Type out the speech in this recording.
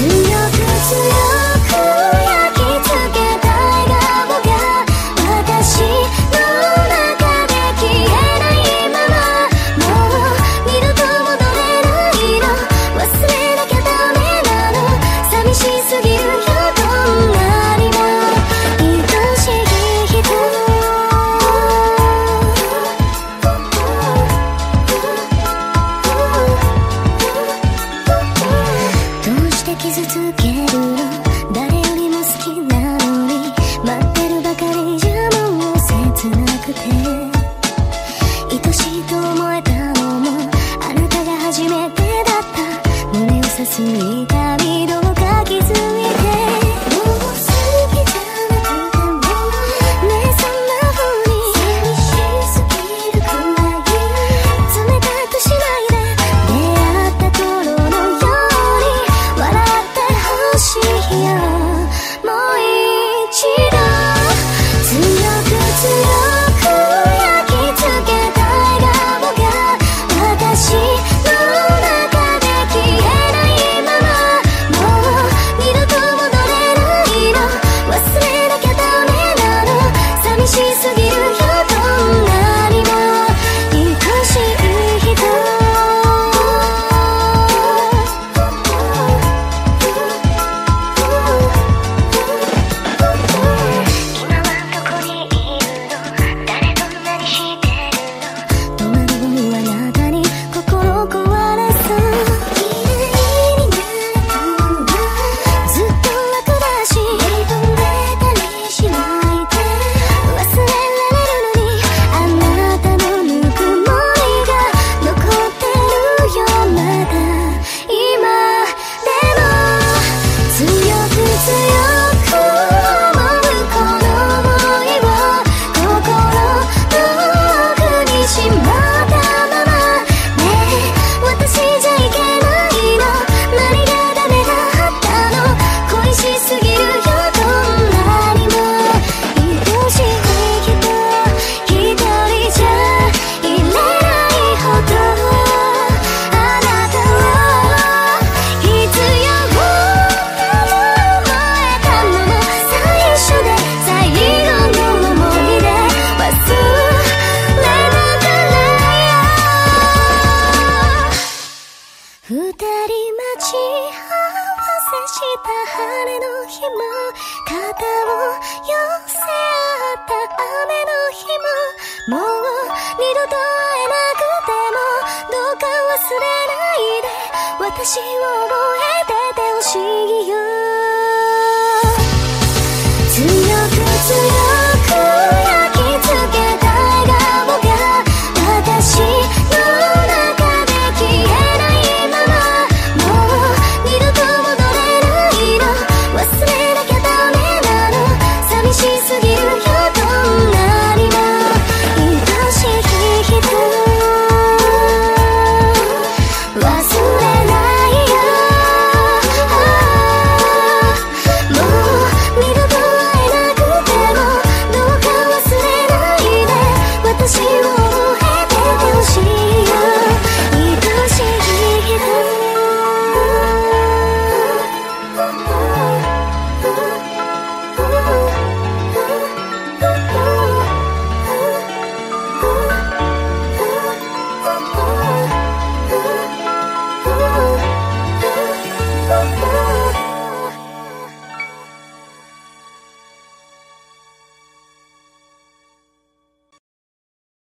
you. 你的した晴れの日も肩を寄せ合った雨の日ももう二度と会えなくてもどうか忘れないで私を覚えててほしいよ。しすぎ